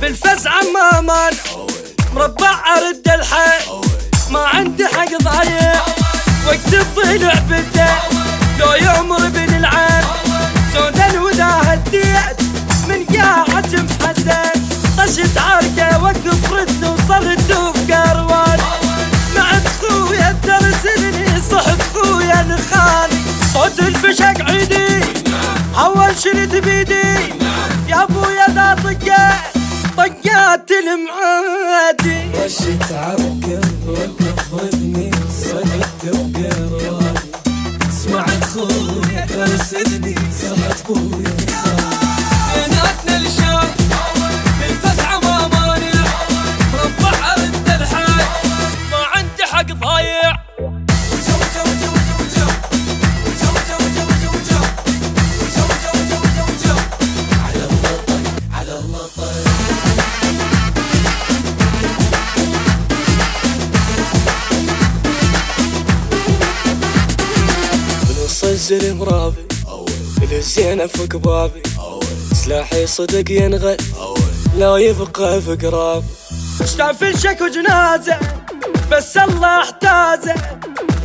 بالفزعة ما مان مربع ارد الحي ما عندي حق ضايع وقت الضلع بدا لو يعمر بن بيدي يا أبويا ذا طقات طقات المعادي. وشت عركة وقف ضدني صدقت بقرواني سمعت خويا ترسلني صحت بويا بنص الزلم رابي الزينة فوق بابي. سلاحي صدق ينغل. لا يبقى في قرابي. شاف الشك وجنازة بس الله احتازه.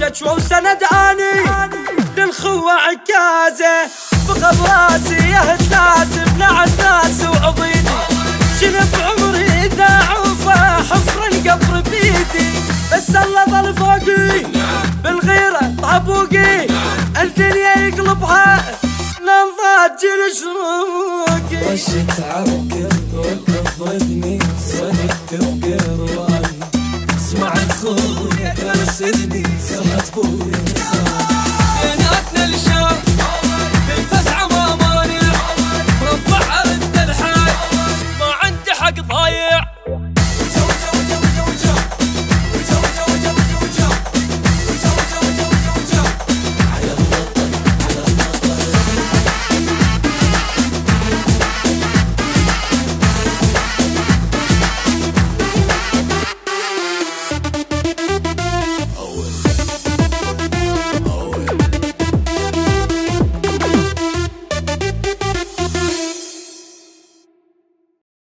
يجوى وسند اني للخوة عكازة. بغض راسي يا الناس بلع الناس وعضيدي شنب عمري إذا عوفه حفر القبر بيدي. بس الله ظل فوقي. الدنيا يقلبها لنضاجل شروقي وشت عركة وقف ضدني صدقت بقرواني سمعت خويا ترسلني صحت بويا.